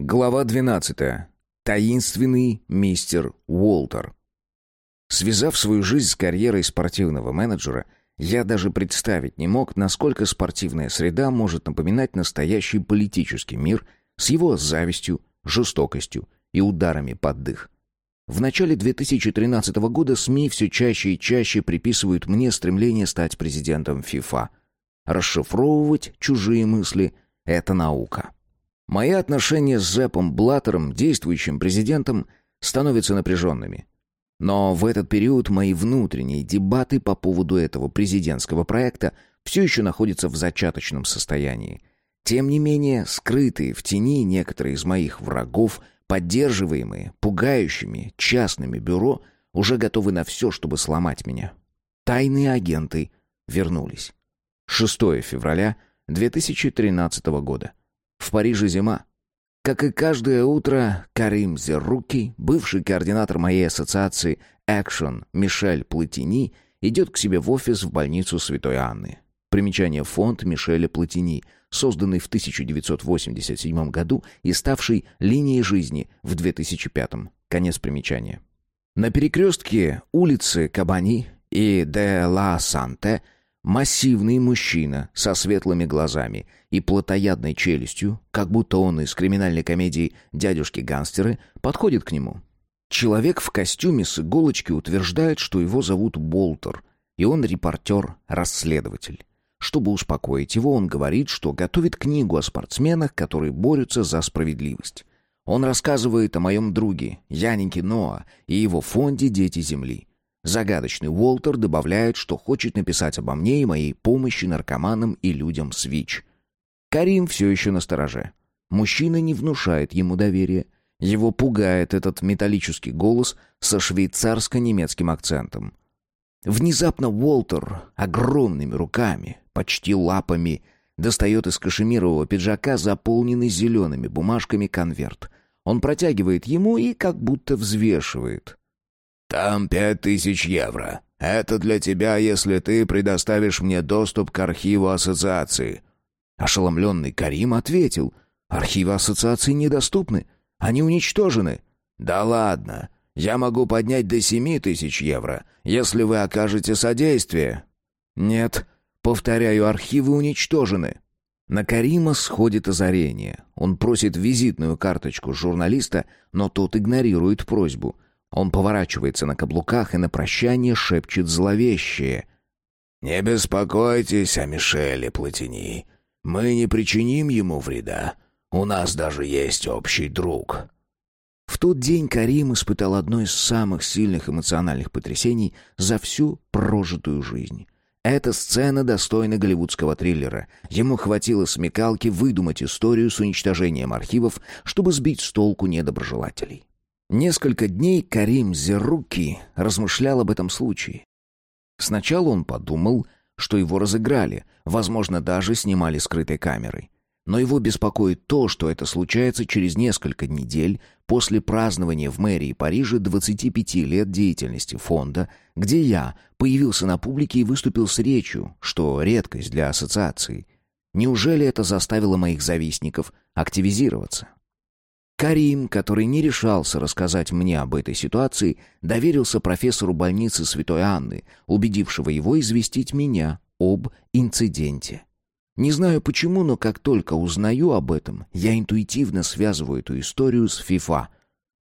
Глава 12. Таинственный мистер Уолтер. Связав свою жизнь с карьерой спортивного менеджера, я даже представить не мог, насколько спортивная среда может напоминать настоящий политический мир с его завистью, жестокостью и ударами под дых. В начале 2013 года СМИ все чаще и чаще приписывают мне стремление стать президентом ФИФА. Расшифровывать чужие мысли – это наука. Мои отношения с Зепом Блаттером, действующим президентом, становятся напряженными. Но в этот период мои внутренние дебаты по поводу этого президентского проекта все еще находятся в зачаточном состоянии. Тем не менее, скрытые в тени некоторые из моих врагов, поддерживаемые, пугающими, частными бюро, уже готовы на все, чтобы сломать меня. Тайные агенты вернулись. 6 февраля 2013 года. В Париже зима. Как и каждое утро, Карим Зерруки, бывший координатор моей ассоциации Action Мишель Платини, идет к себе в офис в больницу Святой Анны. Примечание фонд Мишеля Платини, созданный в 1987 году и ставший линией жизни в 2005. Конец примечания. На перекрестке улицы Кабани и де ла Санте – Массивный мужчина со светлыми глазами и плотоядной челюстью, как будто он из криминальной комедии «Дядюшки-гангстеры», подходит к нему. Человек в костюме с иголочки утверждает, что его зовут Болтер, и он репортер-расследователь. Чтобы успокоить его, он говорит, что готовит книгу о спортсменах, которые борются за справедливость. Он рассказывает о моем друге, Янике Ноа, и его фонде «Дети Земли». Загадочный Уолтер добавляет, что хочет написать обо мне и моей помощи наркоманам и людям с ВИЧ. Карим все еще на стороже. Мужчина не внушает ему доверия. Его пугает этот металлический голос со швейцарско-немецким акцентом. Внезапно Уолтер огромными руками, почти лапами, достает из кашемирового пиджака заполненный зелеными бумажками конверт. Он протягивает ему и как будто взвешивает. «Там пять тысяч евро. Это для тебя, если ты предоставишь мне доступ к архиву ассоциации». Ошеломленный Карим ответил, «Архивы ассоциации недоступны. Они уничтожены». «Да ладно. Я могу поднять до семи тысяч евро, если вы окажете содействие». «Нет. Повторяю, архивы уничтожены». На Карима сходит озарение. Он просит визитную карточку журналиста, но тот игнорирует просьбу – он поворачивается на каблуках и на прощание шепчет зловещее. «Не беспокойтесь о Мишеле Платини. Мы не причиним ему вреда. У нас даже есть общий друг». В тот день Карим испытал одно из самых сильных эмоциональных потрясений за всю прожитую жизнь. Эта сцена достойна голливудского триллера. Ему хватило смекалки выдумать историю с уничтожением архивов, чтобы сбить с толку недоброжелателей. Несколько дней Карим Зеруки размышлял об этом случае. Сначала он подумал, что его разыграли, возможно, даже снимали скрытой камерой. Но его беспокоит то, что это случается через несколько недель после празднования в мэрии Парижа 25 лет деятельности фонда, где я появился на публике и выступил с речью, что редкость для ассоциации. Неужели это заставило моих завистников активизироваться? Карим, который не решался рассказать мне об этой ситуации, доверился профессору больницы Святой Анны, убедившего его известить меня об инциденте. Не знаю почему, но как только узнаю об этом, я интуитивно связываю эту историю с ФИФА.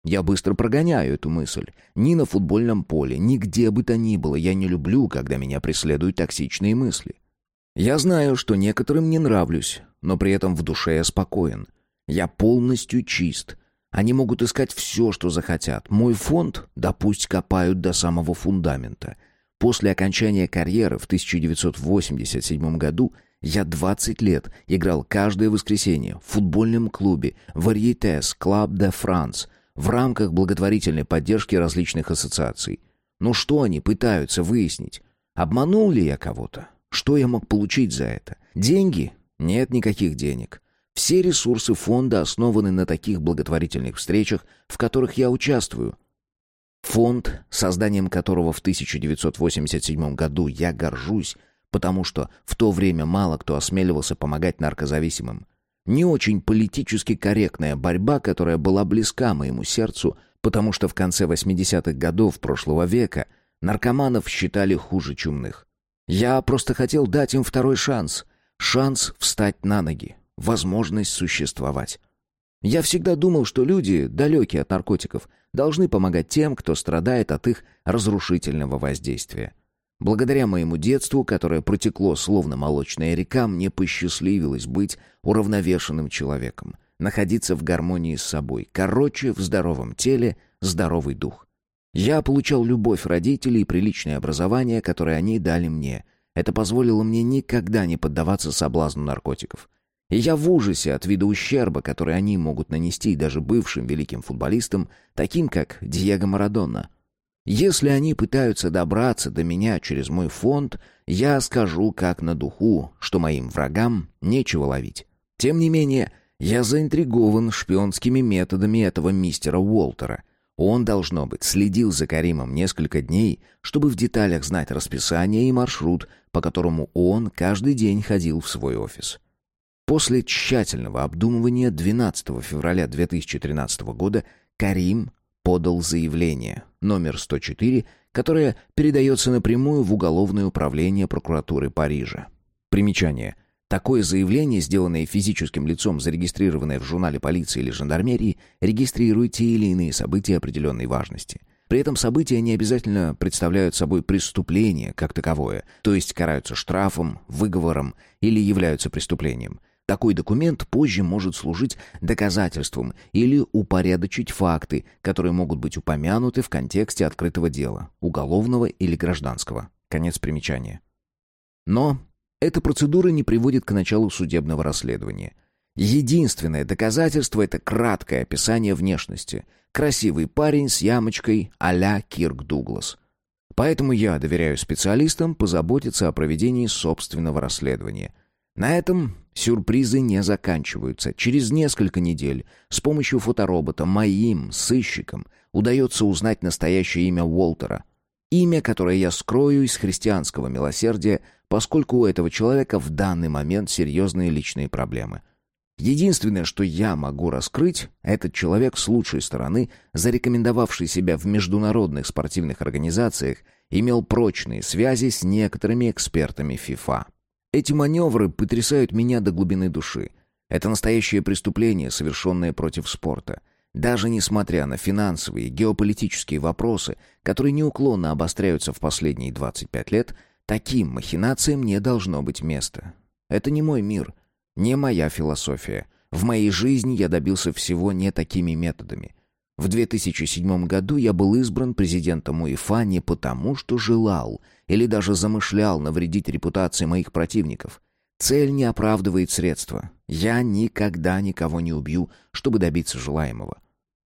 Я быстро прогоняю эту мысль. Ни на футбольном поле, ни где бы то ни было я не люблю, когда меня преследуют токсичные мысли. Я знаю, что некоторым не нравлюсь, но при этом в душе я спокоен. Я полностью чист. Они могут искать все, что захотят. Мой фонд, да пусть копают до самого фундамента. После окончания карьеры в 1987 году я 20 лет играл каждое воскресенье в футбольном клубе «Variétés Club de France» в рамках благотворительной поддержки различных ассоциаций. Ну что они пытаются выяснить? Обманул ли я кого-то? Что я мог получить за это? Деньги? Нет никаких денег. Все ресурсы фонда основаны на таких благотворительных встречах, в которых я участвую. Фонд, созданием которого в 1987 году я горжусь, потому что в то время мало кто осмеливался помогать наркозависимым. Не очень политически корректная борьба, которая была близка моему сердцу, потому что в конце 80-х годов прошлого века наркоманов считали хуже чумных. Я просто хотел дать им второй шанс. Шанс встать на ноги. Возможность существовать. Я всегда думал, что люди, далекие от наркотиков, должны помогать тем, кто страдает от их разрушительного воздействия. Благодаря моему детству, которое протекло словно молочная река, мне посчастливилось быть уравновешенным человеком, находиться в гармонии с собой, короче, в здоровом теле, здоровый дух. Я получал любовь родителей и приличное образование, которое они дали мне. Это позволило мне никогда не поддаваться соблазну наркотиков. И я в ужасе от вида ущерба, который они могут нанести даже бывшим великим футболистам, таким как Диего Марадона. Если они пытаются добраться до меня через мой фонд, я скажу как на духу, что моим врагам нечего ловить. Тем не менее, я заинтригован шпионскими методами этого мистера Уолтера. Он, должно быть, следил за Каримом несколько дней, чтобы в деталях знать расписание и маршрут, по которому он каждый день ходил в свой офис. После тщательного обдумывания 12 февраля 2013 года Карим подал заявление номер 104, которое передается напрямую в Уголовное управление прокуратуры Парижа. Примечание. Такое заявление, сделанное физическим лицом, зарегистрированное в журнале полиции или жандармерии, регистрирует те или иные события определенной важности. При этом события не обязательно представляют собой преступление как таковое, то есть караются штрафом, выговором или являются преступлением – такой документ позже может служить доказательством или упорядочить факты, которые могут быть упомянуты в контексте открытого дела, уголовного или гражданского. Конец примечания. Но эта процедура не приводит к началу судебного расследования. Единственное доказательство — это краткое описание внешности. Красивый парень с ямочкой а-ля Кирк Дуглас. Поэтому я доверяю специалистам позаботиться о проведении собственного расследования — на этом сюрпризы не заканчиваются. Через несколько недель с помощью фоторобота моим сыщикам удается узнать настоящее имя Уолтера. Имя, которое я скрою из христианского милосердия, поскольку у этого человека в данный момент серьезные личные проблемы. Единственное, что я могу раскрыть, этот человек с лучшей стороны, зарекомендовавший себя в международных спортивных организациях, имел прочные связи с некоторыми экспертами ФИФА. Эти маневры потрясают меня до глубины души. Это настоящее преступление, совершенное против спорта. Даже несмотря на финансовые и геополитические вопросы, которые неуклонно обостряются в последние 25 лет, таким махинациям не должно быть места. Это не мой мир, не моя философия. В моей жизни я добился всего не такими методами. В 2007 году я был избран президентом УЕФА не потому, что желал или даже замышлял навредить репутации моих противников. Цель не оправдывает средства. Я никогда никого не убью, чтобы добиться желаемого.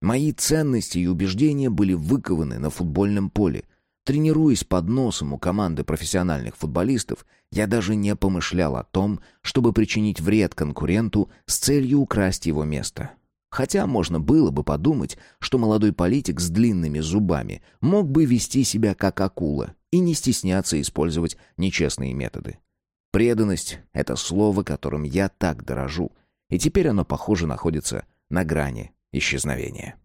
Мои ценности и убеждения были выкованы на футбольном поле. Тренируясь под носом у команды профессиональных футболистов, я даже не помышлял о том, чтобы причинить вред конкуренту с целью украсть его место. Хотя можно было бы подумать, что молодой политик с длинными зубами мог бы вести себя как акула и не стесняться использовать нечестные методы. Преданность — это слово, которым я так дорожу, и теперь оно, похоже, находится на грани исчезновения.